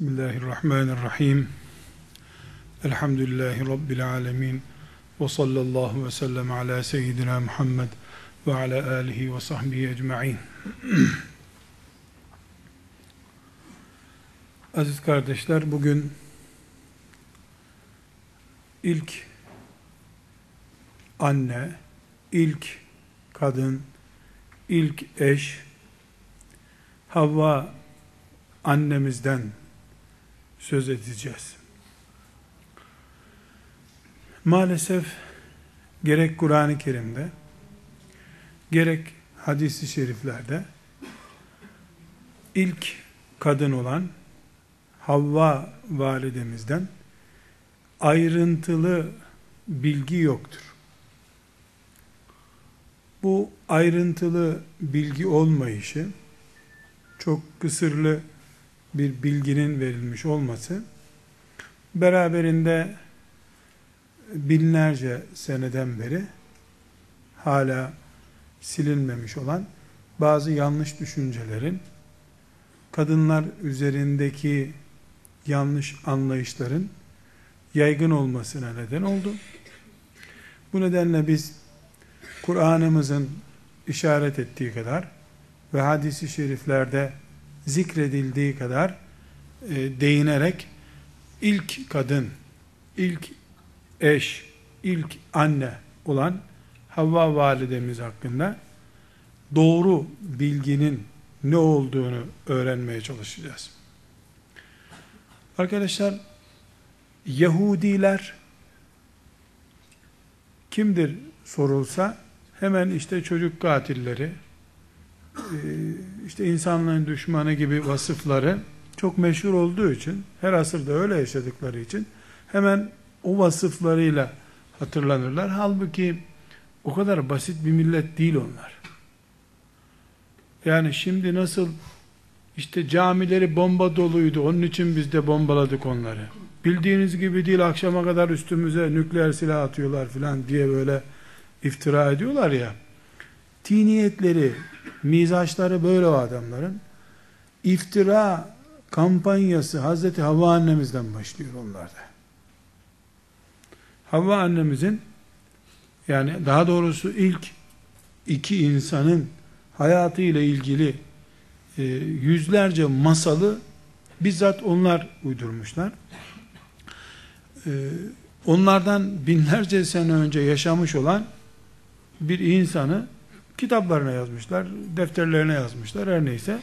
Bismillahirrahmanirrahim. Elhamdülillahi Rabbil alemin. Ve sallallahu ve sellem ala seyyidina Muhammed ve ala alihi ve sahbihi ecma'in. Aziz kardeşler, bugün ilk anne, ilk kadın, ilk eş, Havva annemizden söz edeceğiz. Maalesef gerek Kur'an-ı Kerim'de gerek hadisi şeriflerde ilk kadın olan Havva validemizden ayrıntılı bilgi yoktur. Bu ayrıntılı bilgi olmayışı çok kısırlı bir bilginin verilmiş olması beraberinde binlerce seneden beri hala silinmemiş olan bazı yanlış düşüncelerin kadınlar üzerindeki yanlış anlayışların yaygın olmasına neden oldu. Bu nedenle biz Kur'an'ımızın işaret ettiği kadar ve hadisi şeriflerde zikredildiği kadar e, değinerek ilk kadın, ilk eş, ilk anne olan Havva validemiz hakkında doğru bilginin ne olduğunu öğrenmeye çalışacağız. Arkadaşlar, Yahudiler kimdir sorulsa hemen işte çocuk katilleri, işte insanlığın düşmanı gibi vasıfları çok meşhur olduğu için, her asırda öyle yaşadıkları için hemen o vasıflarıyla hatırlanırlar. Halbuki o kadar basit bir millet değil onlar. Yani şimdi nasıl işte camileri bomba doluydu, onun için biz de bombaladık onları. Bildiğiniz gibi değil, akşama kadar üstümüze nükleer silah atıyorlar filan diye böyle iftira ediyorlar ya. Tiniyetleri, mizaçları böyle o adamların. İftira kampanyası Hazreti Havva annemizden başlıyor onlarda. Havva annemizin yani daha doğrusu ilk iki insanın hayatı ile ilgili e, yüzlerce masalı bizzat onlar uydurmuşlar. E, onlardan binlerce sene önce yaşamış olan bir insanı kitaplarına yazmışlar, defterlerine yazmışlar her neyse.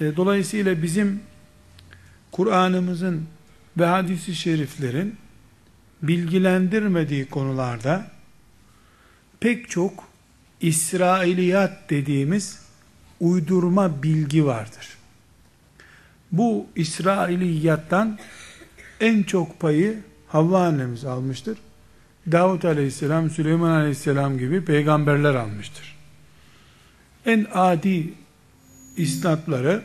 E, dolayısıyla bizim Kur'an'ımızın ve hadisi şeriflerin bilgilendirmediği konularda pek çok İsrailiyat dediğimiz uydurma bilgi vardır. Bu İsrailiyattan en çok payı Havva annemiz almıştır. Davut aleyhisselam, Süleyman aleyhisselam gibi peygamberler almıştır. En adi isnatları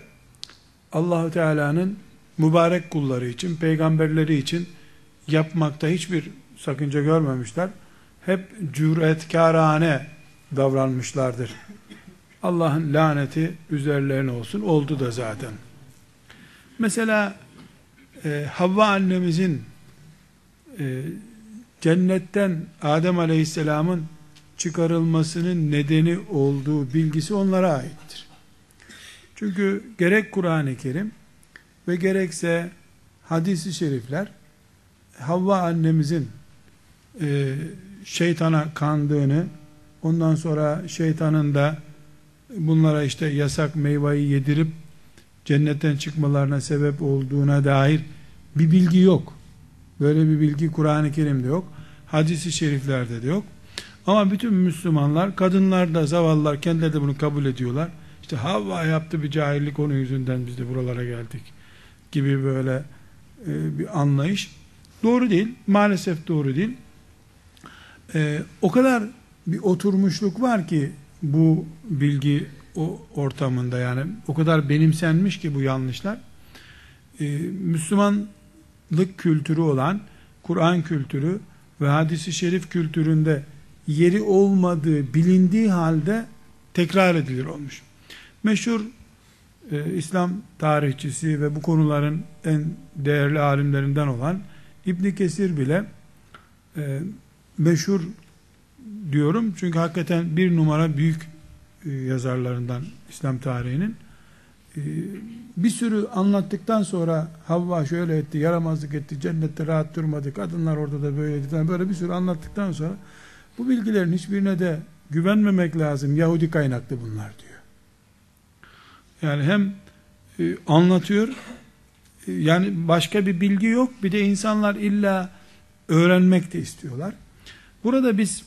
Allahu Teala'nın mübarek kulları için, peygamberleri için yapmakta hiçbir sakınca görmemişler. Hep cüretkarane davranmışlardır. Allah'ın laneti üzerlerine olsun. Oldu da zaten. Mesela e, Havva annemizin e, cennetten Adem Aleyhisselam'ın çıkarılmasının nedeni olduğu bilgisi onlara aittir. Çünkü gerek Kur'an-ı Kerim ve gerekse hadisi şerifler Havva annemizin e, şeytana kandığını ondan sonra şeytanın da bunlara işte yasak meyveyi yedirip cennetten çıkmalarına sebep olduğuna dair bir bilgi yok. Böyle bir bilgi Kur'an-ı Kerim'de yok. Hadisi şeriflerde de yok. Ama bütün Müslümanlar, kadınlar da zavallılar kendileri de bunu kabul ediyorlar. İşte Havva yaptı bir cahillik onun yüzünden biz de buralara geldik gibi böyle e, bir anlayış. Doğru değil. Maalesef doğru değil. E, o kadar bir oturmuşluk var ki bu bilgi o ortamında yani o kadar benimsenmiş ki bu yanlışlar. E, Müslümanlık kültürü olan Kur'an kültürü ve hadisi şerif kültüründe yeri olmadığı bilindiği halde tekrar edilir olmuş. Meşhur e, İslam tarihçisi ve bu konuların en değerli alimlerinden olan İbn Kesir bile e, meşhur diyorum çünkü hakikaten bir numara büyük e, yazarlarından İslam tarihinin e, bir sürü anlattıktan sonra Havva şöyle etti, yaramazlık etti, cennette rahat durmadı, kadınlar orada da böyleydi böyle bir sürü anlattıktan sonra bu bilgilerin hiçbirine de güvenmemek lazım. Yahudi kaynaklı bunlar diyor. Yani hem e, anlatıyor e, yani başka bir bilgi yok bir de insanlar illa öğrenmek de istiyorlar. Burada biz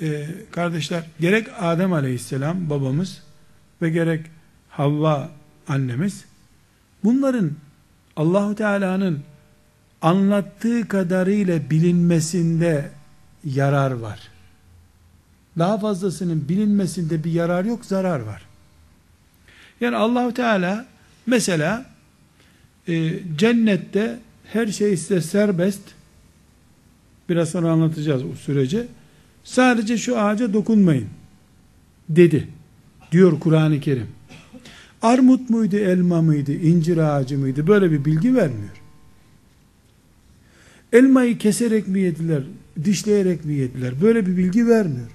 e, kardeşler gerek Adem aleyhisselam babamız ve gerek Havva annemiz bunların Allahu Teala'nın anlattığı kadarıyla bilinmesinde yarar var. Daha fazlasının bilinmesinde bir yarar yok, zarar var. Yani Allahu Teala mesela e, cennette her şey size serbest. Biraz sonra anlatacağız o süreci. Sadece şu ağaca dokunmayın dedi. Diyor Kur'an-ı Kerim. Armut muydu, elma mıydı, incir ağacı mıydı? Böyle bir bilgi vermiyor. Elmayı keserek mi yediler, dişleyerek mi yediler? Böyle bir bilgi vermiyor.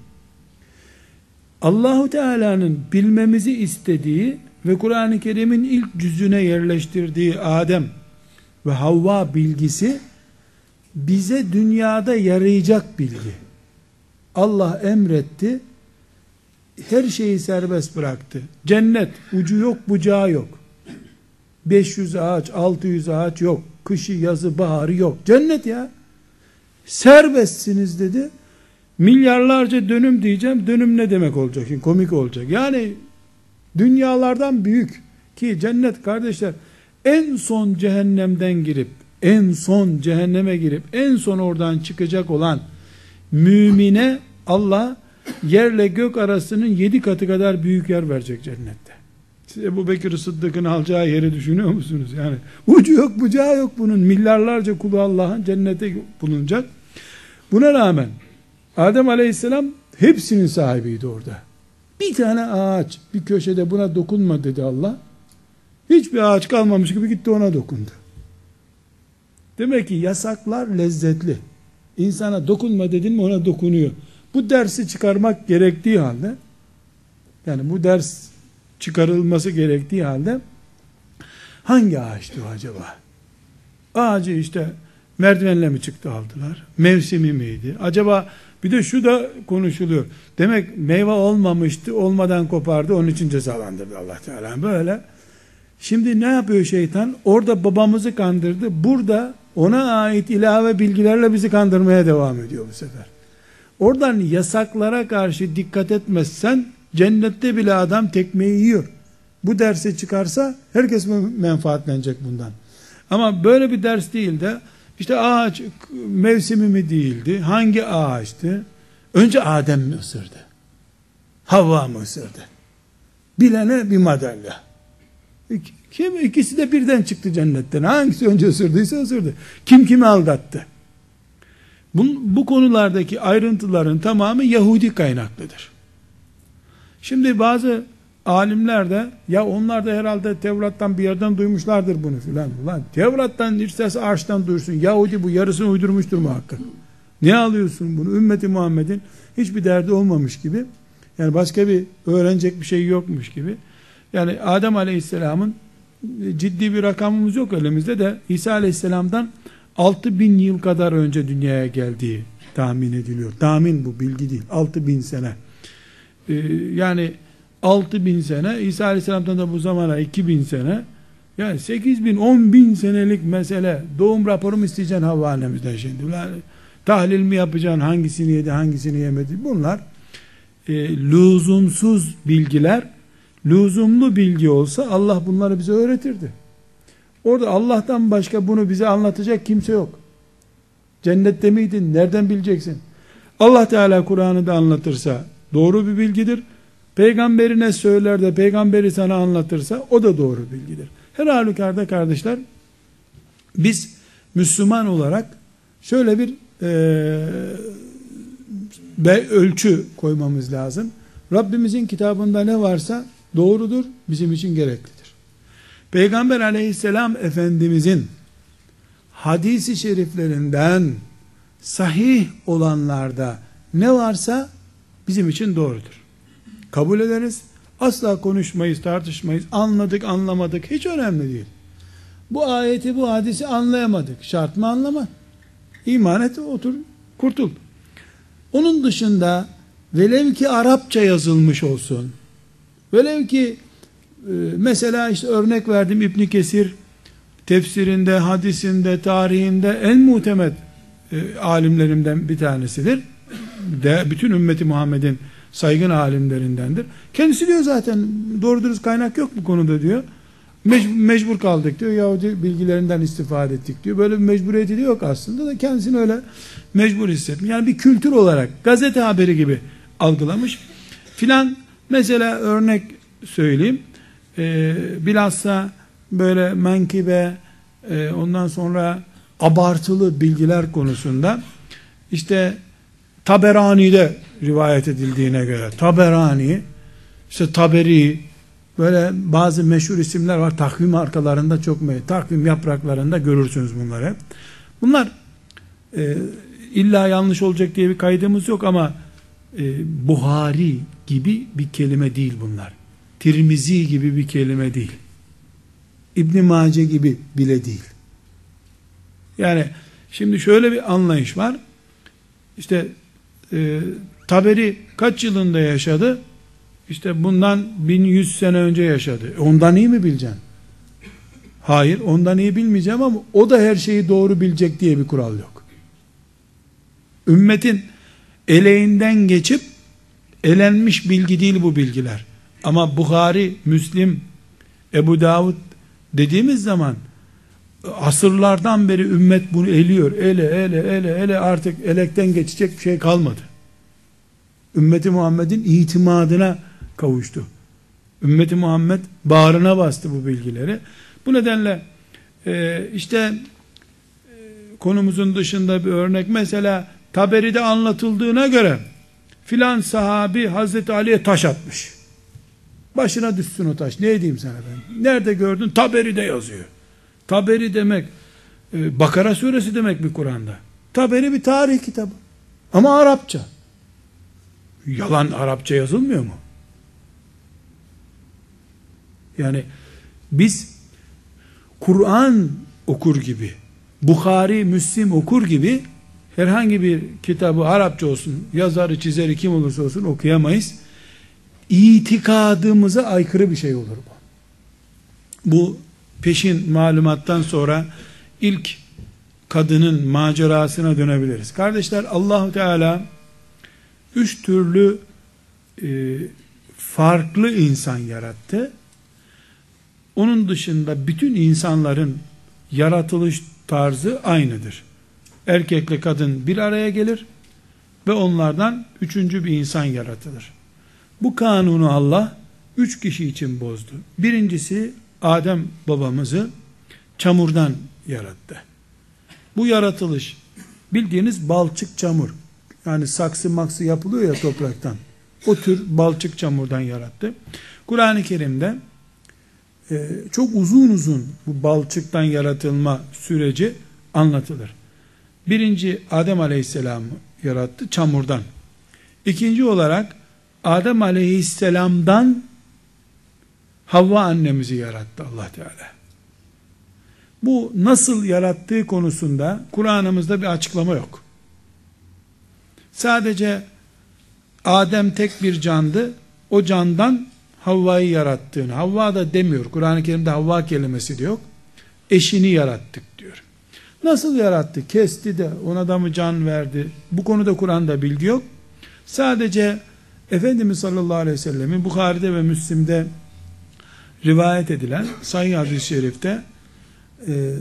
Allahu Teala'nın bilmemizi istediği ve Kur'an-ı Kerim'in ilk cüzüne yerleştirdiği Adem ve Havva bilgisi bize dünyada yarayacak bilgi. Allah emretti, her şeyi serbest bıraktı. Cennet ucu yok bucağı yok. 500 ağaç 600 ağaç yok. Kışı yazı baharı yok. Cennet ya. Serbestsiniz dedi. Milyarlarca dönüm diyeceğim. Dönüm ne demek olacak? Komik olacak. Yani dünyalardan büyük ki cennet kardeşler en son cehennemden girip en son cehenneme girip en son oradan çıkacak olan mümine Allah yerle gök arasının yedi katı kadar büyük yer verecek cennette. Siz Ebu Bekir Sıddık'ın alacağı yeri düşünüyor musunuz? Yani ucu yok bucağı yok bunun. Milyarlarca kulu Allah'ın cennete bulunacak. Buna rağmen Adem Aleyhisselam hepsinin sahibiydi orada. Bir tane ağaç bir köşede buna dokunma dedi Allah. Hiçbir ağaç kalmamış gibi gitti ona dokundu. Demek ki yasaklar lezzetli. İnsana dokunma dedin mi ona dokunuyor. Bu dersi çıkarmak gerektiği halde yani bu ders çıkarılması gerektiği halde hangi ağaçtı acaba? Ağacı işte merdivenle mi çıktı aldılar? Mevsimi miydi? Acaba bir de şu da konuşuluyor. Demek meyve olmamıştı, olmadan kopardı, onun için cezalandırdı Allah Teala. Böyle. Şimdi ne yapıyor şeytan? Orada babamızı kandırdı. Burada ona ait ilave bilgilerle bizi kandırmaya devam ediyor bu sefer. Oradan yasaklara karşı dikkat etmezsen cennette bile adam tekmeyi yiyor. Bu dersi çıkarsa herkes menfaatlenecek bundan. Ama böyle bir ders değil de işte ağaç mevsimi mi değildi? Hangi ağaçtı? Önce Adem mi ısırdı? Havva mı ısırdı? Bilene bir madalya. Kim? ikisi de birden çıktı cennetten. Hangisi önce ısırdıysa ısırdı. Kim kimi aldattı? Bu, bu konulardaki ayrıntıların tamamı Yahudi kaynaklıdır. Şimdi bazı alimler de ya onlar da herhalde Tevrat'tan bir yerden duymuşlardır bunu filan. Ulan Tevrat'tan isterse arştan duyursun. Yahudi bu yarısını uydurmuştur muhakkak. Ne alıyorsun bunu? Ümmeti Muhammed'in hiçbir derdi olmamış gibi. Yani başka bir öğrenecek bir şey yokmuş gibi. Yani Adem Aleyhisselam'ın ciddi bir rakamımız yok elimizde de İsa Aleyhisselam'dan 6000 yıl kadar önce dünyaya geldiği tahmin ediliyor. Tahmin bu bilgi değil. 6000 sene. Ee, yani 6000 sene İsa Aleyhisselam'dan da bu zamana 2000 sene. Yani 8 bin 10 bin senelik mesele. Doğum raporu mu isteyeceksin Havva annemizden şimdi? Yani, tahlil mi yapacaksın? Hangisini yedi hangisini yemedi? Bunlar e, lüzumsuz bilgiler. Lüzumlu bilgi olsa Allah bunları bize öğretirdi. Orada Allah'tan başka bunu bize anlatacak kimse yok. Cennette miydin? Nereden bileceksin? Allah Teala Kur'an'ı da anlatırsa doğru bir bilgidir. Peygamberine söyler de peygamberi sana anlatırsa o da doğru bilgidir. Her halükarda kardeşler biz Müslüman olarak şöyle bir e, ölçü koymamız lazım. Rabbimizin kitabında ne varsa doğrudur, bizim için gereklidir. Peygamber aleyhisselam efendimizin hadisi şeriflerinden sahih olanlarda ne varsa bizim için doğrudur. Kabul ederiz. Asla konuşmayız, tartışmayız. Anladık, anlamadık. Hiç önemli değil. Bu ayeti, bu hadisi anlayamadık. Şart mı anlama? İman et, otur, kurtul. Onun dışında velev ki Arapça yazılmış olsun. Velev ki e, mesela işte örnek verdim İbn Kesir tefsirinde, hadisinde, tarihinde en muhtemet e, alimlerimden bir tanesidir. De, bütün ümmeti Muhammed'in saygın alimlerindendir. Kendisi diyor zaten doğru dürüst kaynak yok bu konuda diyor. Mec- mecbur kaldık diyor. Yahudi bilgilerinden istifade ettik diyor. Böyle bir mecburiyeti de yok aslında da kendisini öyle mecbur hissetmiş. Yani bir kültür olarak gazete haberi gibi algılamış. Filan mesela örnek söyleyeyim. Ee, bilhassa böyle menkibe e, ondan sonra abartılı bilgiler konusunda işte Taberani'de rivayet edildiğine göre. Taberani işte Taberi böyle bazı meşhur isimler var. Takvim arkalarında çok meşhur takvim yapraklarında görürsünüz bunları. Bunlar e, illa yanlış olacak diye bir kaydımız yok ama e, Buhari gibi bir kelime değil bunlar. Tirmizi gibi bir kelime değil. İbn Mace gibi bile değil. Yani şimdi şöyle bir anlayış var. İşte e, Taberi kaç yılında yaşadı? İşte bundan 1100 sene önce yaşadı. Ondan iyi mi bileceksin? Hayır, ondan iyi bilmeyeceğim ama o da her şeyi doğru bilecek diye bir kural yok. Ümmetin eleğinden geçip elenmiş bilgi değil bu bilgiler. Ama Bukhari, Müslim, Ebu Davud dediğimiz zaman asırlardan beri ümmet bunu eliyor. Ele ele ele ele artık elekten geçecek bir şey kalmadı. Ümmeti Muhammed'in itimadına kavuştu. Ümmeti Muhammed bağrına bastı bu bilgileri. Bu nedenle e, işte e, konumuzun dışında bir örnek mesela Taberi'de anlatıldığına göre filan sahabi Hazreti Ali'ye taş atmış. Başına düşsün o taş. Ne diyeyim sana ben? Nerede gördün? Taberi'de yazıyor. Taberi demek e, Bakara suresi demek bir Kur'an'da. Taberi bir tarih kitabı. Ama Arapça. Yalan Arapça yazılmıyor mu? Yani biz Kur'an okur gibi, Bukhari, Müslim okur gibi herhangi bir kitabı Arapça olsun, yazarı, çizeri kim olursa olsun okuyamayız. İtikadımıza aykırı bir şey olur bu. Bu peşin malumattan sonra ilk kadının macerasına dönebiliriz. Kardeşler Allahu Teala üç türlü e, farklı insan yarattı. Onun dışında bütün insanların yaratılış tarzı aynıdır. Erkekle kadın bir araya gelir ve onlardan üçüncü bir insan yaratılır. Bu kanunu Allah üç kişi için bozdu. Birincisi Adem babamızı çamurdan yarattı. Bu yaratılış bildiğiniz balçık çamur. Yani saksı maksı yapılıyor ya topraktan. O tür balçık çamurdan yarattı. Kur'an-ı Kerim'de e, çok uzun uzun bu balçıktan yaratılma süreci anlatılır. Birinci Adem Aleyhisselam'ı yarattı çamurdan. İkinci olarak Adem Aleyhisselam'dan Havva annemizi yarattı Allah Teala. Bu nasıl yarattığı konusunda Kur'an'ımızda bir açıklama yok. Sadece Adem tek bir candı. O candan Havva'yı yarattığını, Havva da demiyor. Kur'an-ı Kerim'de Havva kelimesi de yok. Eşini yarattık diyor. Nasıl yarattı? Kesti de ona da mı can verdi? Bu konuda Kur'an'da bilgi yok. Sadece Efendimiz sallallahu aleyhi ve sellemin Bukhari'de ve Müslim'de rivayet edilen sahih hadis-i şerifte e,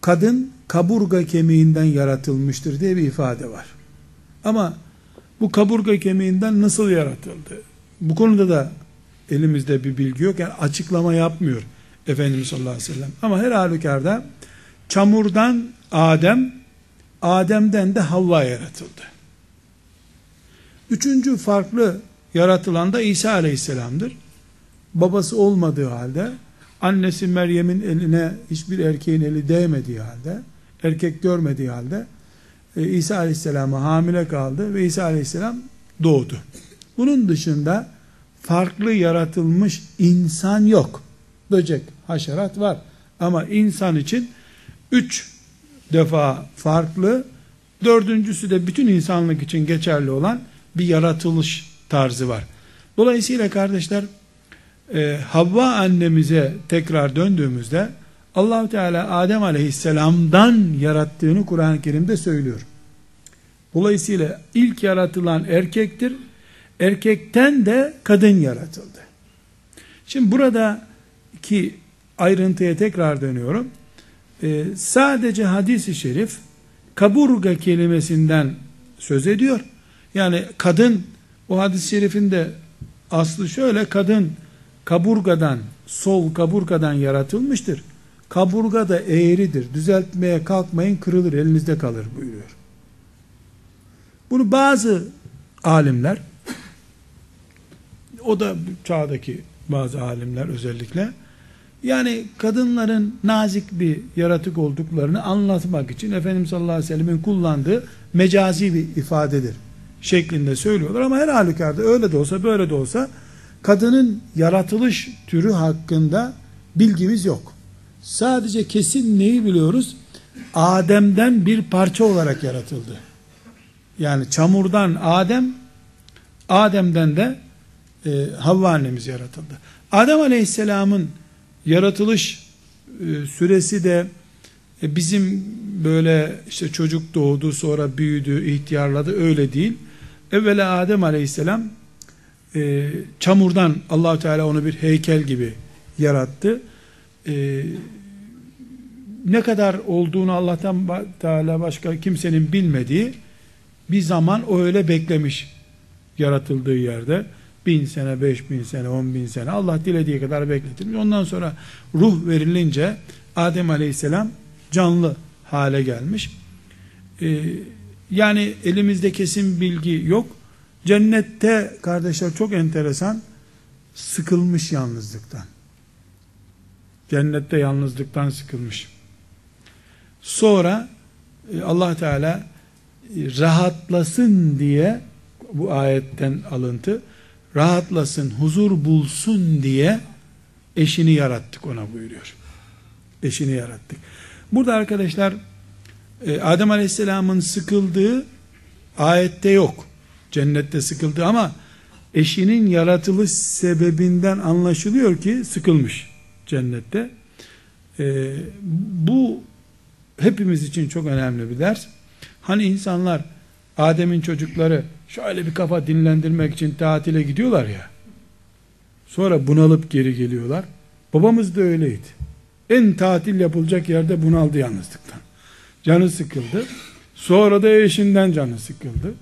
kadın kaburga kemiğinden yaratılmıştır diye bir ifade var. Ama bu kaburga kemiğinden nasıl yaratıldı? Bu konuda da elimizde bir bilgi yok. Yani açıklama yapmıyor Efendimiz sallallahu aleyhi ve sellem. Ama her halükarda çamurdan Adem, Adem'den de Havva yaratıldı. Üçüncü farklı yaratılan da İsa aleyhisselamdır. Babası olmadığı halde annesi Meryem'in eline hiçbir erkeğin eli değmediği halde, erkek görmediği halde e, İsa Aleyhisselam'a hamile kaldı ve İsa Aleyhisselam doğdu. Bunun dışında farklı yaratılmış insan yok. Böcek, haşerat var. Ama insan için üç defa farklı, dördüncüsü de bütün insanlık için geçerli olan bir yaratılış tarzı var. Dolayısıyla kardeşler, e, Havva annemize tekrar döndüğümüzde allah Teala Adem aleyhisselamdan yarattığını Kur'an-ı Kerim'de söylüyor. Dolayısıyla ilk yaratılan erkektir. Erkekten de kadın yaratıldı. Şimdi burada ki ayrıntıya tekrar dönüyorum. Ee, sadece hadis-i şerif kaburga kelimesinden söz ediyor. Yani kadın o hadis-i şerifin de aslı şöyle kadın kaburgadan sol kaburgadan yaratılmıştır. Kaburga da eğridir. Düzeltmeye kalkmayın kırılır elinizde kalır buyuruyor. Bunu bazı alimler o da çağdaki bazı alimler özellikle yani kadınların nazik bir yaratık olduklarını anlatmak için Efendimiz sallallahu aleyhi ve sellemin kullandığı mecazi bir ifadedir şeklinde söylüyorlar ama her halükarda öyle de olsa böyle de olsa kadının yaratılış türü hakkında bilgimiz yok. Sadece kesin neyi biliyoruz? Adem'den bir parça olarak yaratıldı. Yani çamurdan Adem, Adem'den de e, Havva annemiz yaratıldı. Adem Aleyhisselam'ın yaratılış e, süresi de e, bizim böyle işte çocuk doğdu sonra büyüdü ihtiyarladı öyle değil. Evvela Adem Aleyhisselam e, çamurdan allah Teala onu bir heykel gibi yarattı. E, ne kadar olduğunu Allah'tan Teala başka kimsenin bilmediği bir zaman o öyle beklemiş yaratıldığı yerde. Bin sene, beş bin sene, on bin sene Allah dilediği kadar bekletilmiş. Ondan sonra ruh verilince Adem Aleyhisselam canlı hale gelmiş. Ee, yani elimizde kesin bilgi yok. Cennette kardeşler çok enteresan sıkılmış yalnızlıktan. Cennette yalnızlıktan sıkılmış. Sonra e, Allah Teala rahatlasın diye bu ayetten alıntı rahatlasın, huzur bulsun diye eşini yarattık ona buyuruyor. Eşini yarattık. Burada arkadaşlar e, Adem Aleyhisselam'ın sıkıldığı ayette yok. Cennette sıkıldı ama eşinin yaratılış sebebinden anlaşılıyor ki sıkılmış cennette. Ee, bu hepimiz için çok önemli bir ders. Hani insanlar Adem'in çocukları şöyle bir kafa dinlendirmek için tatile gidiyorlar ya. Sonra bunalıp geri geliyorlar. Babamız da öyleydi. En tatil yapılacak yerde bunaldı yalnızlıktan. Canı sıkıldı. Sonra da eşinden canı sıkıldı.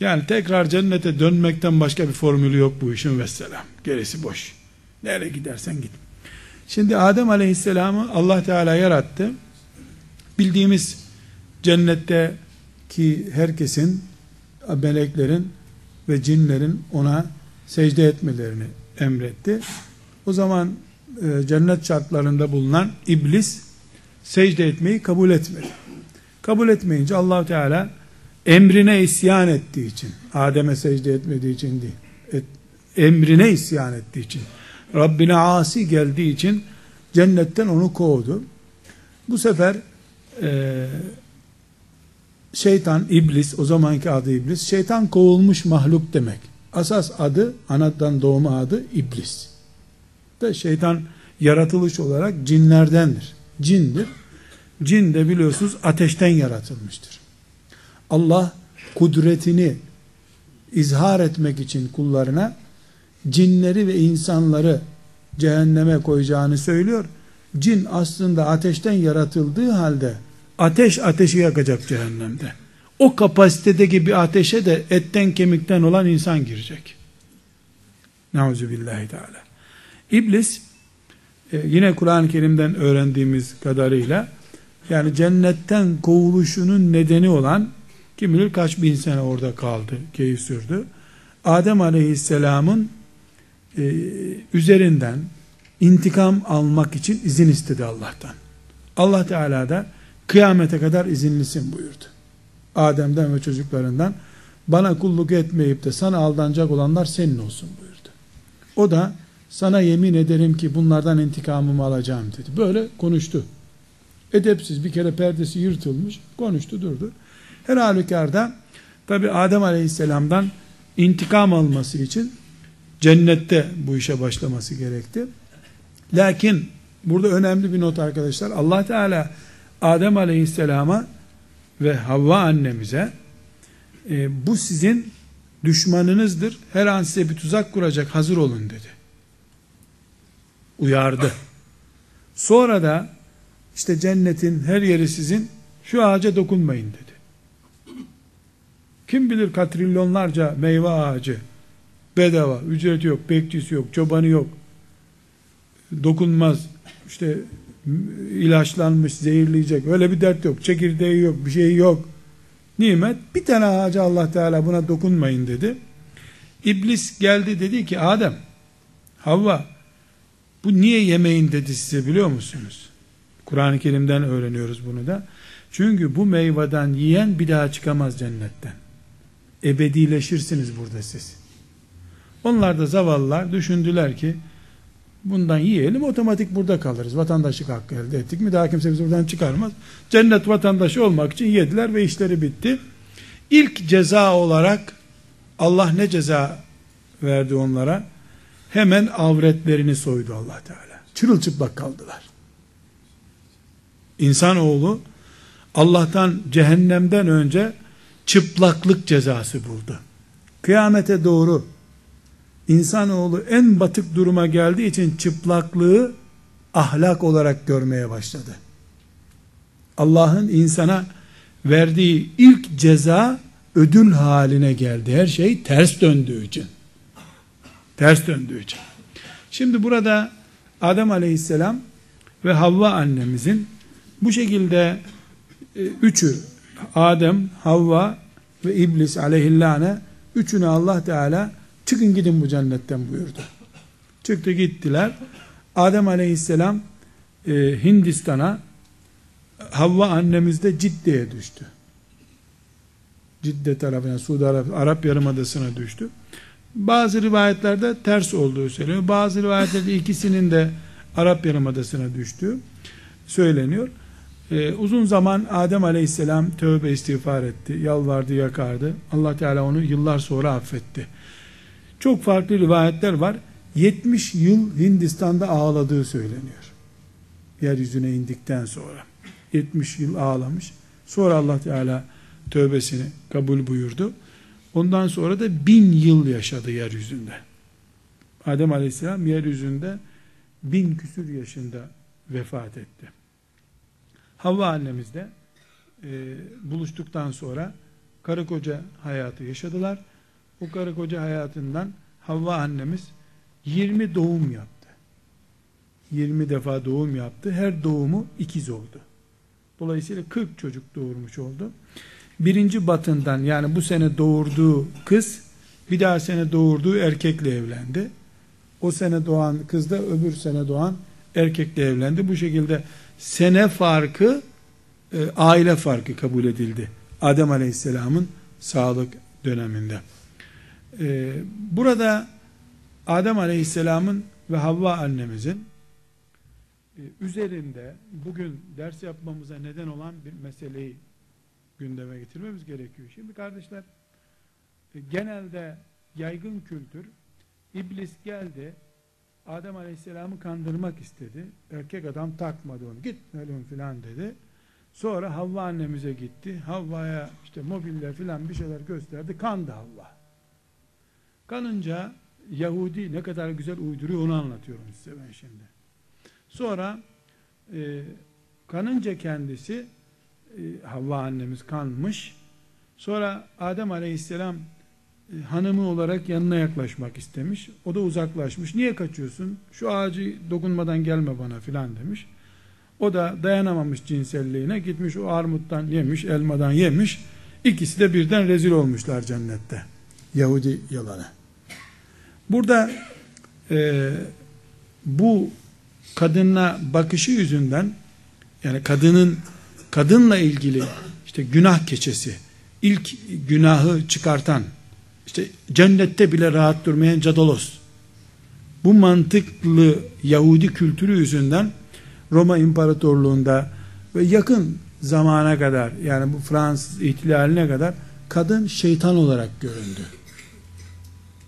Yani tekrar cennete dönmekten başka bir formülü yok bu işin vesselam. Gerisi boş. Nereye gidersen git. Şimdi Adem Aleyhisselam'ı Allah Teala yarattı. Bildiğimiz cennette ki herkesin meleklerin ve cinlerin ona secde etmelerini emretti. O zaman e, cennet şartlarında bulunan iblis secde etmeyi kabul etmedi. Kabul etmeyince allah Teala emrine isyan ettiği için, Adem'e secde etmediği için değil, et, emrine isyan ettiği için, Rabbine asi geldiği için cennetten onu kovdu. Bu sefer e, şeytan, iblis, o zamanki adı iblis, şeytan kovulmuş mahluk demek. Asas adı, anadan doğma adı iblis. Da şeytan yaratılış olarak cinlerdendir. Cindir. Cin de biliyorsunuz ateşten yaratılmıştır. Allah kudretini izhar etmek için kullarına cinleri ve insanları cehenneme koyacağını söylüyor. Cin aslında ateşten yaratıldığı halde ateş ateşi yakacak cehennemde. O kapasitedeki bir ateşe de etten kemikten olan insan girecek. Nauzu billahi teala. İblis e, yine Kur'an-ı Kerim'den öğrendiğimiz kadarıyla yani cennetten kovuluşunun nedeni olan kim bilir kaç bin sene orada kaldı, keyif sürdü. Adem Aleyhisselam'ın e, üzerinden intikam almak için izin istedi Allah'tan. Allah Teala da kıyamete kadar izinlisin buyurdu. Adem'den ve çocuklarından bana kulluk etmeyip de sana aldanacak olanlar senin olsun buyurdu. O da sana yemin ederim ki bunlardan intikamımı alacağım dedi. Böyle konuştu. Edepsiz bir kere perdesi yırtılmış konuştu durdu. Her halükarda tabi Adem Aleyhisselam'dan intikam alması için cennette bu işe başlaması gerekti. Lakin burada önemli bir not arkadaşlar. Allah Teala Adem Aleyhisselam'a ve Havva annemize e, bu sizin düşmanınızdır. Her an size bir tuzak kuracak hazır olun dedi. Uyardı. Sonra da işte cennetin her yeri sizin şu ağaca dokunmayın dedi. Kim bilir katrilyonlarca meyve ağacı bedava, ücret yok, bekçisi yok, çobanı yok. Dokunmaz. işte ilaçlanmış, zehirleyecek. Öyle bir dert yok. Çekirdeği yok, bir şey yok. Nimet. Bir tane ağaca Allah Teala buna dokunmayın dedi. İblis geldi dedi ki Adem, Havva bu niye yemeyin dedi size biliyor musunuz? Kur'an-ı Kerim'den öğreniyoruz bunu da. Çünkü bu meyveden yiyen bir daha çıkamaz cennetten. Ebedileşirsiniz burada siz. Onlar da zavallılar düşündüler ki bundan yiyelim otomatik burada kalırız. Vatandaşlık hakkı elde ettik mi daha kimse bizi buradan çıkarmaz. Cennet vatandaşı olmak için yediler ve işleri bitti. İlk ceza olarak Allah ne ceza verdi onlara? Hemen avretlerini soydu Allah Teala. Çırılçıplak kaldılar. İnsanoğlu Allah'tan cehennemden önce çıplaklık cezası buldu. Kıyamete doğru insanoğlu en batık duruma geldiği için çıplaklığı ahlak olarak görmeye başladı. Allah'ın insana verdiği ilk ceza ödül haline geldi. Her şey ters döndüğü için. Ters döndüğü için. Şimdi burada Adem aleyhisselam ve Havva annemizin bu şekilde e, üçü Adem, Havva ve İblis aleyhillâne üçünü Allah Teala çıkın gidin bu cennetten buyurdu. Çıktı gittiler. Adem aleyhisselam e, Hindistan'a Havva annemiz de Cidde'ye düştü. Cidde tarafına, Suudi Arap, Arap Yarımadası'na düştü. Bazı rivayetlerde ters olduğu söyleniyor. Bazı rivayetlerde ikisinin de Arap Yarımadası'na düştüğü söyleniyor. Ee, uzun zaman Adem Aleyhisselam tövbe istiğfar etti, yalvardı, yakardı. Allah Teala onu yıllar sonra affetti. Çok farklı rivayetler var. 70 yıl Hindistan'da ağladığı söyleniyor. Yeryüzüne indikten sonra. 70 yıl ağlamış. Sonra Allah Teala tövbesini kabul buyurdu. Ondan sonra da bin yıl yaşadı yeryüzünde. Adem Aleyhisselam yeryüzünde bin küsür yaşında vefat etti. Havva annemiz de e, buluştuktan sonra karı koca hayatı yaşadılar. O karı koca hayatından Havva annemiz 20 doğum yaptı. 20 defa doğum yaptı. Her doğumu ikiz oldu. Dolayısıyla 40 çocuk doğurmuş oldu. Birinci batından yani bu sene doğurduğu kız bir daha sene doğurduğu erkekle evlendi. O sene doğan kız da öbür sene doğan erkekle evlendi. Bu şekilde sene farkı e, aile farkı kabul edildi. Adem Aleyhisselam'ın sağlık döneminde. E, burada Adem Aleyhisselam'ın ve Havva annemizin e, üzerinde bugün ders yapmamıza neden olan bir meseleyi gündeme getirmemiz gerekiyor. Şimdi kardeşler e, genelde yaygın kültür iblis geldi Adem Aleyhisselam'ı kandırmak istedi. Erkek adam takmadı onu. Git ölüm filan dedi. Sonra Havva annemize gitti. Havva'ya işte mobiller filan bir şeyler gösterdi. Kandı Havva. Kanınca Yahudi ne kadar güzel uyduruyor onu anlatıyorum size ben şimdi. Sonra e, kanınca kendisi e, Havva annemiz kanmış. Sonra Adem Aleyhisselam hanımı olarak yanına yaklaşmak istemiş. O da uzaklaşmış. Niye kaçıyorsun? Şu ağacı dokunmadan gelme bana filan demiş. O da dayanamamış cinselliğine gitmiş o armuttan yemiş, elmadan yemiş. İkisi de birden rezil olmuşlar cennette. Yahudi yalanı. Burada e, bu kadına bakışı yüzünden yani kadının kadınla ilgili işte günah keçesi ilk günahı çıkartan işte cennette bile rahat durmayan Cadalos bu mantıklı Yahudi kültürü yüzünden Roma İmparatorluğu'nda ve yakın zamana kadar yani bu Fransız ihtilaline kadar kadın şeytan olarak göründü.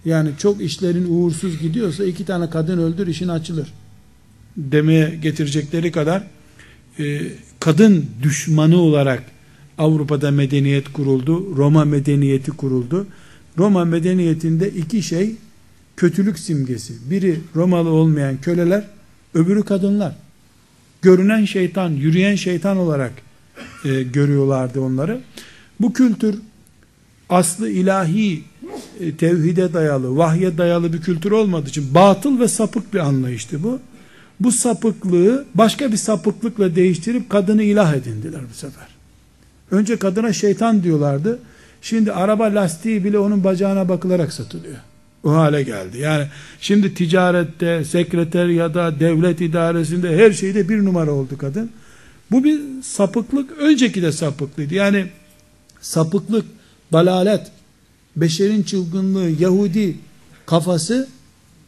Yani çok işlerin uğursuz gidiyorsa iki tane kadın öldür işin açılır demeye getirecekleri kadar e, kadın düşmanı olarak Avrupa'da medeniyet kuruldu. Roma medeniyeti kuruldu. Roma medeniyetinde iki şey kötülük simgesi. Biri Romalı olmayan köleler, öbürü kadınlar. Görünen şeytan, yürüyen şeytan olarak e, görüyorlardı onları. Bu kültür aslı ilahi e, tevhide dayalı, vahye dayalı bir kültür olmadığı için batıl ve sapık bir anlayıştı bu. Bu sapıklığı başka bir sapıklıkla değiştirip kadını ilah edindiler bu sefer. Önce kadına şeytan diyorlardı. Şimdi araba lastiği bile onun bacağına bakılarak satılıyor. O hale geldi. Yani şimdi ticarette, sekreter ya da devlet idaresinde her şeyde bir numara oldu kadın. Bu bir sapıklık. Önceki de sapıklıydı. Yani sapıklık, dalalet, beşerin çılgınlığı, Yahudi kafası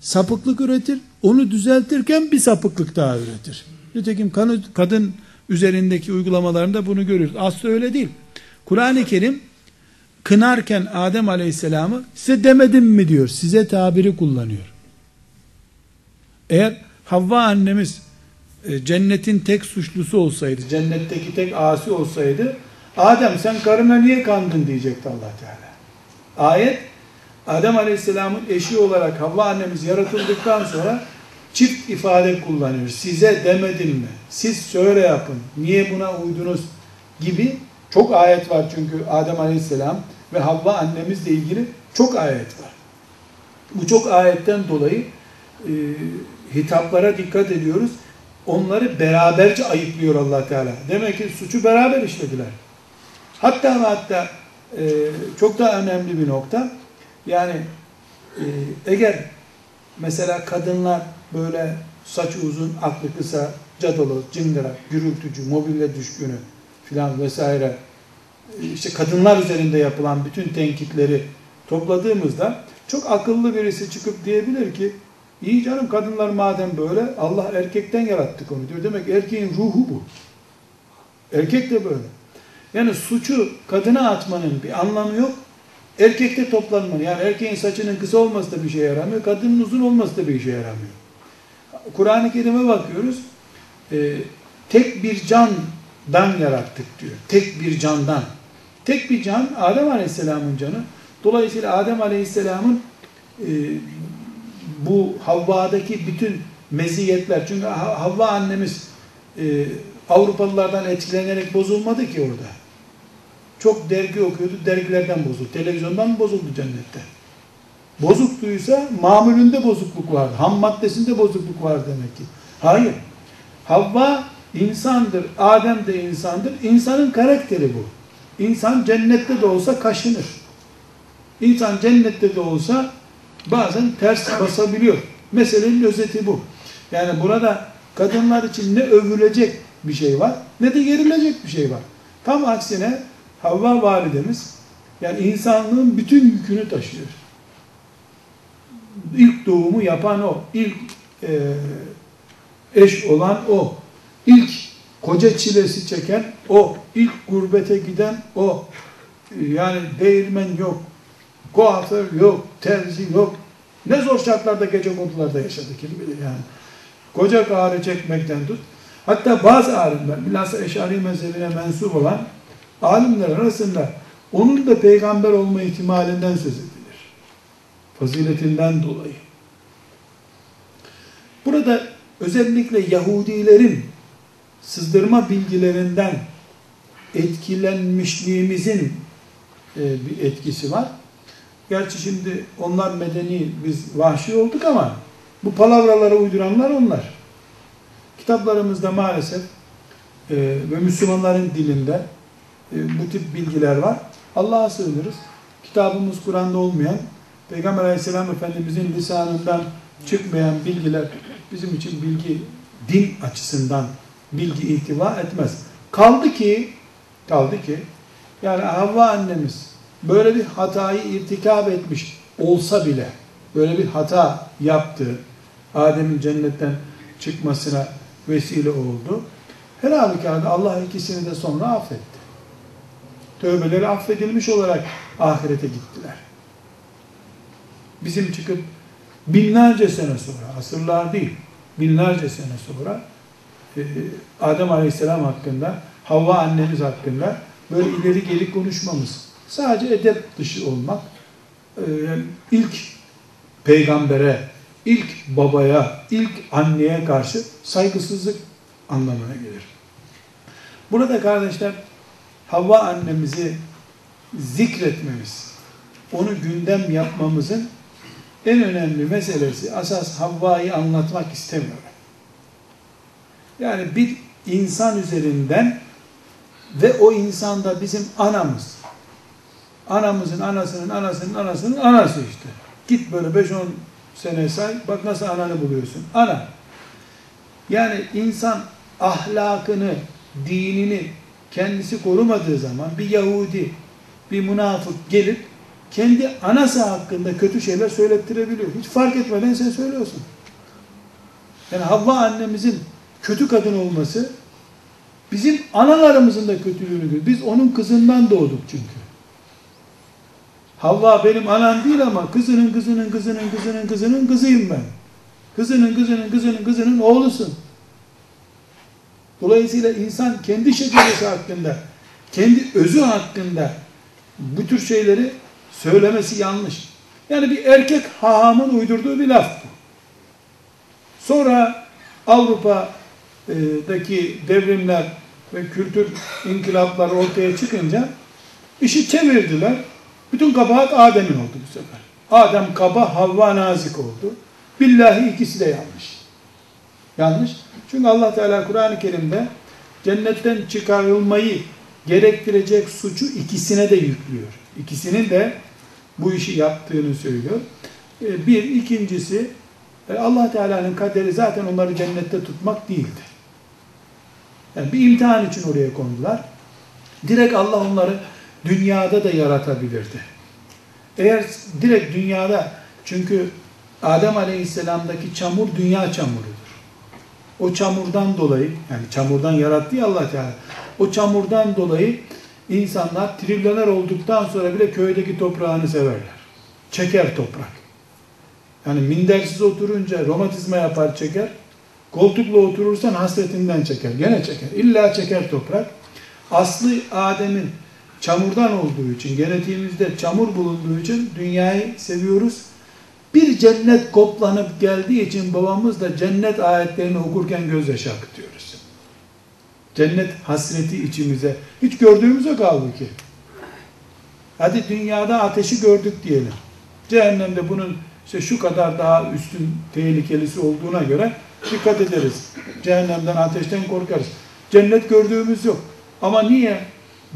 sapıklık üretir. Onu düzeltirken bir sapıklık daha üretir. Nitekim kadın üzerindeki uygulamalarında bunu görüyoruz. Aslı öyle değil. Kur'an-ı Kerim kınarken Adem Aleyhisselam'ı size demedim mi diyor. Size tabiri kullanıyor. Eğer Havva annemiz e, cennetin tek suçlusu olsaydı, cennetteki tek asi olsaydı, Adem sen karına niye kandın diyecekti allah Teala. Ayet, Adem Aleyhisselam'ın eşi olarak Havva annemiz yaratıldıktan sonra çift ifade kullanıyor. Size demedim mi? Siz şöyle yapın. Niye buna uydunuz? Gibi çok ayet var çünkü Adem Aleyhisselam ve Havva annemizle ilgili çok ayet var. Bu çok ayetten dolayı e, hitaplara dikkat ediyoruz. Onları beraberce ayıplıyor allah Teala. Demek ki suçu beraber işlediler. Hatta ve hatta e, çok daha önemli bir nokta. Yani e, eğer mesela kadınlar böyle saçı uzun, aklı kısa, cadalo, cingara, gürültücü, mobilya düşkünü filan vesaire işte kadınlar üzerinde yapılan bütün tenkitleri topladığımızda çok akıllı birisi çıkıp diyebilir ki iyi canım kadınlar madem böyle Allah erkekten yarattık onu diyor. Demek erkeğin ruhu bu. Erkek de böyle. Yani suçu kadına atmanın bir anlamı yok. Erkekte toplanmalı. Yani erkeğin saçının kısa olması da bir şey yaramıyor. Kadının uzun olması da bir işe yaramıyor. Kur'an-ı Kerim'e bakıyoruz. E, tek bir candan yarattık diyor. Tek bir candan. Tek bir can Adem Aleyhisselam'ın canı. Dolayısıyla Adem Aleyhisselam'ın e, bu Havva'daki bütün meziyetler çünkü Havva annemiz e, Avrupalılardan etkilenerek bozulmadı ki orada. Çok dergi okuyordu, dergilerden bozuldu. Televizyondan bozuldu cennette. Bozukluysa mamulünde bozukluk vardı. Ham maddesinde bozukluk var demek ki. Hayır. Havva insandır. Adem de insandır. İnsanın karakteri bu. İnsan cennette de olsa kaşınır. İnsan cennette de olsa bazen ters basabiliyor. Meselenin özeti bu. Yani burada kadınlar için ne övülecek bir şey var ne de yerilecek bir şey var. Tam aksine Havva validemiz yani insanlığın bütün yükünü taşıyor ilk doğumu yapan o, ilk e, eş olan o, ilk koca çilesi çeken o, ilk gurbete giden o. Yani değirmen yok, kuaför yok, terzi yok. Ne zor şartlarda gece kondularda yaşadı kim bilir yani. Koca ağrı çekmekten tut. Hatta bazı alimler, bilhassa Eşari mezhebine mensup olan alimler arasında onun da peygamber olma ihtimalinden söz ediyor faziletinden dolayı. Burada özellikle Yahudilerin sızdırma bilgilerinden etkilenmişliğimizin e, bir etkisi var. Gerçi şimdi onlar medeni, biz vahşi olduk ama bu palavralara uyduranlar onlar. Kitaplarımızda maalesef e, ve Müslümanların dilinde e, bu tip bilgiler var. Allah'a sığınırız. Kitabımız Kur'an'da olmayan Peygamber aleyhisselam efendimizin lisanından çıkmayan bilgiler bizim için bilgi din açısından bilgi ihtiva etmez. Kaldı ki kaldı ki yani Havva annemiz böyle bir hatayı irtikap etmiş olsa bile böyle bir hata yaptı. Adem'in cennetten çıkmasına vesile oldu. Her halükarda Allah ikisini de sonra affetti. Tövbeleri affedilmiş olarak ahirete gittiler. Bizim çıkıp binlerce sene sonra, asırlar değil, binlerce sene sonra e, Adem Aleyhisselam hakkında, Havva annemiz hakkında böyle ileri geri konuşmamız, sadece edep dışı olmak, e, ilk peygambere, ilk babaya, ilk anneye karşı saygısızlık anlamına gelir. Burada kardeşler Havva annemizi zikretmemiz, onu gündem yapmamızın en önemli meselesi asas Havva'yı anlatmak istemiyorum. Yani bir insan üzerinden ve o insanda bizim anamız, anamızın anasının anasının anasının anası işte. Git böyle 5-10 sene say, bak nasıl ananı buluyorsun. Ana. Yani insan ahlakını, dinini kendisi korumadığı zaman bir Yahudi, bir münafık gelip kendi anası hakkında kötü şeyler söylettirebiliyor. Hiç fark etmeden sen söylüyorsun. Yani Havva annemizin kötü kadın olması bizim analarımızın da kötülüğünü görüyor. Biz onun kızından doğduk çünkü. Havva benim anam değil ama kızının kızının kızının kızının kızının kızıyım ben. Kızının kızının kızının kızının oğlusun. Dolayısıyla insan kendi şeceresi hakkında, kendi özü hakkında bu tür şeyleri söylemesi yanlış. Yani bir erkek hahamın uydurduğu bir laf bu. Sonra Avrupa'daki devrimler ve kültür inkılapları ortaya çıkınca işi çevirdiler. Bütün kabahat Adem'in oldu bu sefer. Adem kaba, Havva nazik oldu. Billahi ikisi de yanlış. Yanlış. Çünkü Allah Teala Kur'an-ı Kerim'de cennetten çıkarılmayı gerektirecek suçu ikisine de yüklüyor. İkisinin de bu işi yaptığını söylüyor. Bir, ikincisi e, Allah Teala'nın kaderi zaten onları cennette tutmak değildi. Yani bir imtihan için oraya kondular. Direkt Allah onları dünyada da yaratabilirdi. Eğer direkt dünyada çünkü Adem Aleyhisselam'daki çamur dünya çamurudur. O çamurdan dolayı yani çamurdan yarattı ya Allah Teala. O çamurdan dolayı insanlar trilyoner olduktan sonra bile köydeki toprağını severler. Çeker toprak. Yani mindersiz oturunca romatizma yapar çeker. Koltukla oturursan hasretinden çeker. Gene çeker. İlla çeker toprak. Aslı Adem'in çamurdan olduğu için, genetiğimizde çamur bulunduğu için dünyayı seviyoruz. Bir cennet koplanıp geldiği için babamız da cennet ayetlerini okurken gözyaşı akıtıyoruz. Cennet hasreti içimize. Hiç gördüğümüz yok halbuki. Hadi dünyada ateşi gördük diyelim. Cehennemde bunun işte şu kadar daha üstün tehlikelisi olduğuna göre dikkat ederiz. Cehennemden ateşten korkarız. Cennet gördüğümüz yok. Ama niye?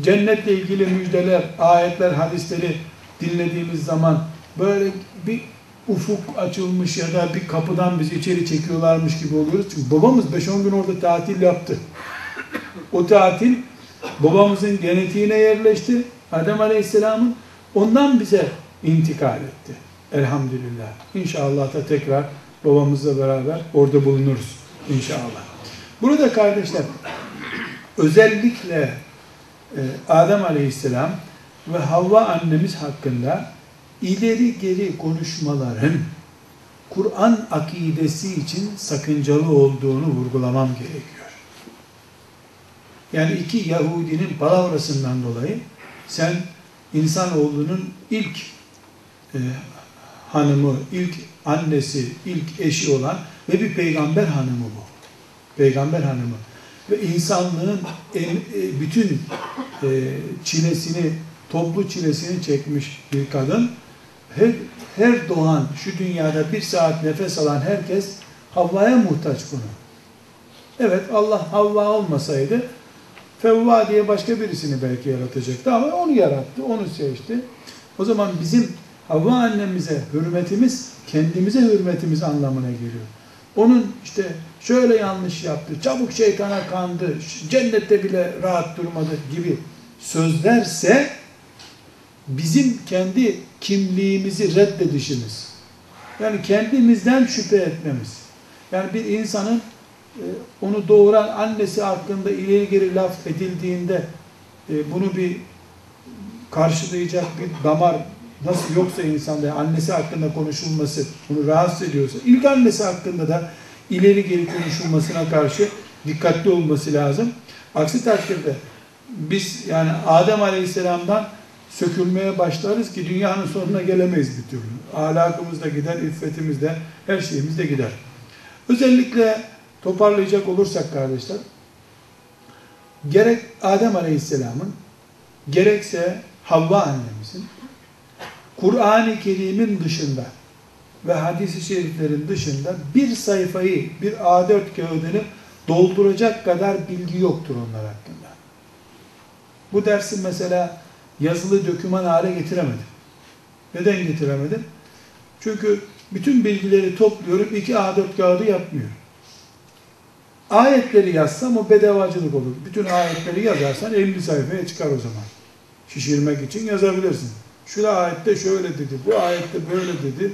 Cennetle ilgili müjdeler, ayetler, hadisleri dinlediğimiz zaman böyle bir ufuk açılmış ya da bir kapıdan bizi içeri çekiyorlarmış gibi oluyoruz. Çünkü babamız 5-10 gün orada tatil yaptı. O tatil babamızın genetiğine yerleşti. Adem Aleyhisselam'ın ondan bize intikal etti. Elhamdülillah. İnşallah da tekrar babamızla beraber orada bulunuruz. İnşallah. Burada kardeşler özellikle e, Adem Aleyhisselam ve Havva annemiz hakkında ileri geri konuşmaların Kur'an akidesi için sakıncalı olduğunu vurgulamam gerekiyor. Yani iki Yahudinin palavrasından dolayı sen insanoğlunun ilk e, hanımı, ilk annesi, ilk eşi olan ve bir peygamber hanımı bu. Peygamber hanımı. Ve insanlığın en, e, bütün e, çilesini, toplu çilesini çekmiş bir kadın. Her, her doğan, şu dünyada bir saat nefes alan herkes Havva'ya muhtaç bunu. Evet Allah Havva olmasaydı Fevva diye başka birisini belki yaratacaktı ama onu yarattı, onu seçti. O zaman bizim Havva annemize hürmetimiz, kendimize hürmetimiz anlamına geliyor. onun işte şöyle yanlış yaptı, çabuk şeytana kandı, cennette bile rahat durmadı gibi sözlerse bizim kendi kimliğimizi reddedişimiz. Yani kendimizden şüphe etmemiz. Yani bir insanın e, onu doğuran annesi hakkında ileri geri laf edildiğinde e, bunu bir karşılayacak bir damar nasıl yoksa insanda annesi hakkında konuşulması bunu rahatsız ediyorsa ilk annesi hakkında da ileri geri konuşulmasına karşı dikkatli olması lazım. Aksi takdirde biz yani Adem Aleyhisselam'dan sökülmeye başlarız ki dünyanın sonuna gelemeyiz bir türlü. Ahlakımız da gider, iffetimiz de, her şeyimiz de gider. Özellikle toparlayacak olursak kardeşler, gerek Adem Aleyhisselam'ın, gerekse Havva annemizin, Kur'an-ı Kerim'in dışında ve hadis-i şeriflerin dışında bir sayfayı, bir A4 kağıdını dolduracak kadar bilgi yoktur onlar hakkında. Bu dersi mesela yazılı döküman hale getiremedim. Neden getiremedim? Çünkü bütün bilgileri topluyorum, iki A4 kağıdı yapmıyor. Ayetleri yazsam o bedavacılık olur. Bütün ayetleri yazarsan 50 sayfaya çıkar o zaman. Şişirmek için yazabilirsin. Şu ayette şöyle dedi, bu ayette böyle dedi.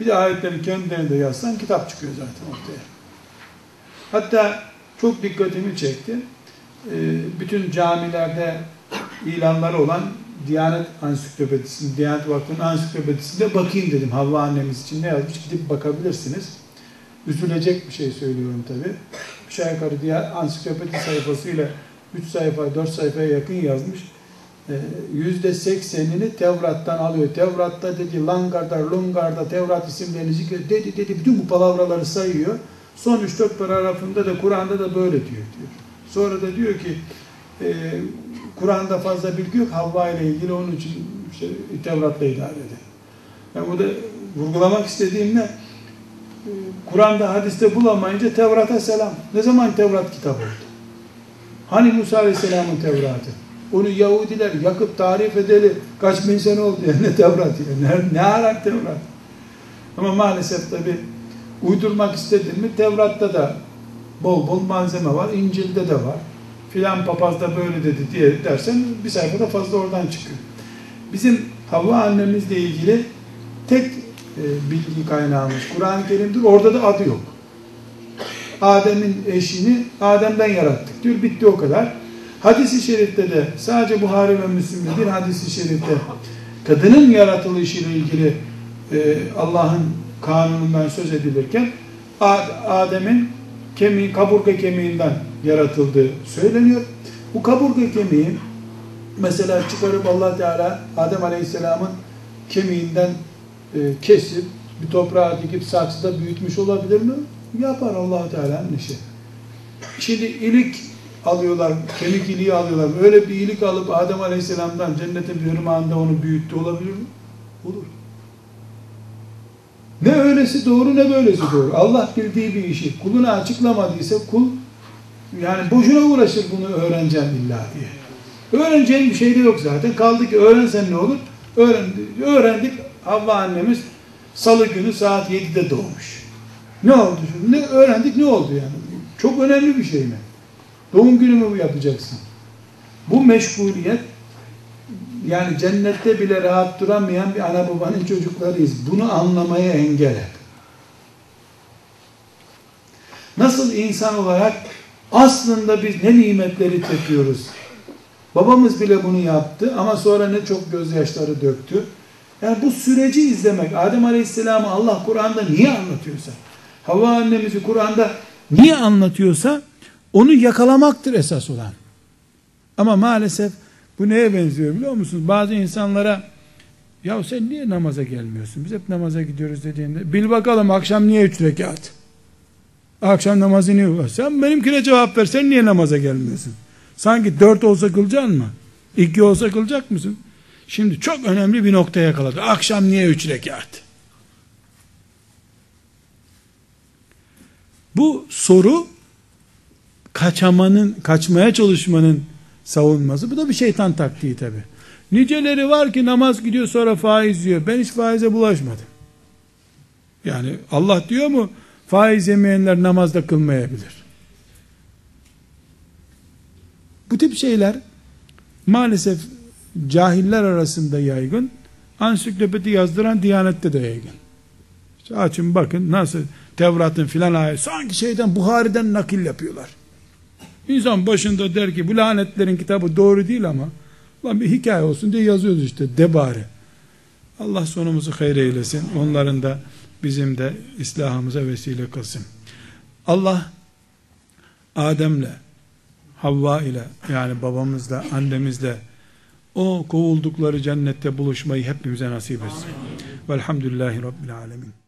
Bir de ayetlerin kendilerini de yazsan kitap çıkıyor zaten ortaya. Hatta çok dikkatimi çekti. Ee, bütün camilerde ilanları olan Diyanet Ansiklopedisinin, Diyanet Vakfı'nın ansiklopedisinde bakayım dedim. Havva annemiz için ne yazmış gidip bakabilirsiniz. Üzülecek bir şey söylüyorum tabi. Aşağı yukarı diğer ansiklopedi sayfasıyla 3 sayfa, 4 sayfaya yakın yazmış. Ee, yüzde seksenini Tevrat'tan alıyor. Tevrat'ta dedi Langarda, Lungarda Tevrat isimlerini zikret dedi dedi bütün bu palavraları sayıyor. Son 3-4 paragrafında da Kur'an'da da böyle diyor diyor. Sonra da diyor ki e, Kur'an'da fazla bilgi yok. Havva ile ilgili onun için işte Tevrat'la idare edin. Yani burada vurgulamak istediğim ne? Kur'an'da hadiste bulamayınca Tevrat'a selam. Ne zaman Tevrat kitabı oldu? Hani Musa Aleyhisselam'ın Tevrat'ı? Onu Yahudiler yakıp tarif edeli kaç bin sene oldu ya ne Tevrat ya ne, ne arak Tevrat? Ama maalesef tabi uydurmak istedin mi Tevrat'ta da bol bol malzeme var, İncil'de de var filan papaz da böyle dedi diye dersen bir sayfada fazla oradan çıkıyor. Bizim Havva annemizle ilgili tek e, bilgi kaynağımız Kur'an-ı Kerim'dir. Orada da adı yok. Adem'in eşini Adem'den yarattık diyor. Bitti o kadar. Hadis-i şerifte de sadece Buhari ve Müslim'de bir hadis-i şerifte kadının yaratılışıyla ilgili e, Allah'ın kanunundan söz edilirken Adem'in kemiği, kaburga kemiğinden yaratıldığı söyleniyor. Bu kaburga kemiği mesela çıkarıp Allah Teala Adem Aleyhisselam'ın kemiğinden e, kesip bir toprağa dikip saksıda büyütmüş olabilir mi? Yapar allah Teala'nın işi. Şimdi ilik alıyorlar, kemik iliği alıyorlar. Öyle bir ilik alıp Adem Aleyhisselam'dan cennetin bir ırmağında onu büyüttü olabilir mi? Olur. Ne öylesi doğru ne böylesi doğru. Allah bildiği bir işi kuluna açıklamadıysa kul yani boşuna uğraşır bunu öğreneceğim illa diye. Öğreneceğin bir şey de yok zaten. Kaldı ki öğrensen ne olur? Öğrendik. Öğrendik. Havva annemiz salı günü saat 7'de doğmuş. Ne oldu? Ne öğrendik ne oldu yani? Çok önemli bir şey mi? Doğum günü mü yapacaksın? Bu meşguliyet yani cennette bile rahat duramayan bir ana babanın çocuklarıyız. Bunu anlamaya engel Nasıl insan olarak aslında biz ne nimetleri tepiyoruz. Babamız bile bunu yaptı ama sonra ne çok gözyaşları döktü. Yani bu süreci izlemek, Adem Aleyhisselam'ı Allah Kur'an'da niye anlatıyorsa, Havva annemizi Kur'an'da niye anlatıyorsa onu yakalamaktır esas olan. Ama maalesef bu neye benziyor biliyor musunuz? Bazı insanlara ya sen niye namaza gelmiyorsun? Biz hep namaza gidiyoruz dediğinde bil bakalım akşam niye üç rekat? Akşam namazı niye var? Sen benimkine cevap ver. Sen niye namaza gelmiyorsun? Sanki dört olsa kılacaksın mı? İki olsa kılacak mısın? Şimdi çok önemli bir noktaya yakaladı. Akşam niye üç rekat? Bu soru kaçamanın, kaçmaya çalışmanın savunması. Bu da bir şeytan taktiği tabi. Niceleri var ki namaz gidiyor sonra faiz yiyor. Ben hiç faize bulaşmadım. Yani Allah diyor mu Faiz yemeyenler namazda kılmayabilir. Bu tip şeyler maalesef cahiller arasında yaygın. Ansiklopedi yazdıran Diyanet'te de yaygın. İşte açın bakın nasıl Tevrat'ın filan ayet sanki şeyden Buhari'den nakil yapıyorlar. İnsan başında der ki bu lanetlerin kitabı doğru değil ama lan bir hikaye olsun diye yazıyoruz işte de bari. Allah sonumuzu hayır eylesin. Onların da bizim de islahımıza vesile kılsın. Allah Adem'le Havva ile yani babamızla annemizle o kovuldukları cennette buluşmayı hepimize nasip etsin. Velhamdülillahi Rabbil Alemin.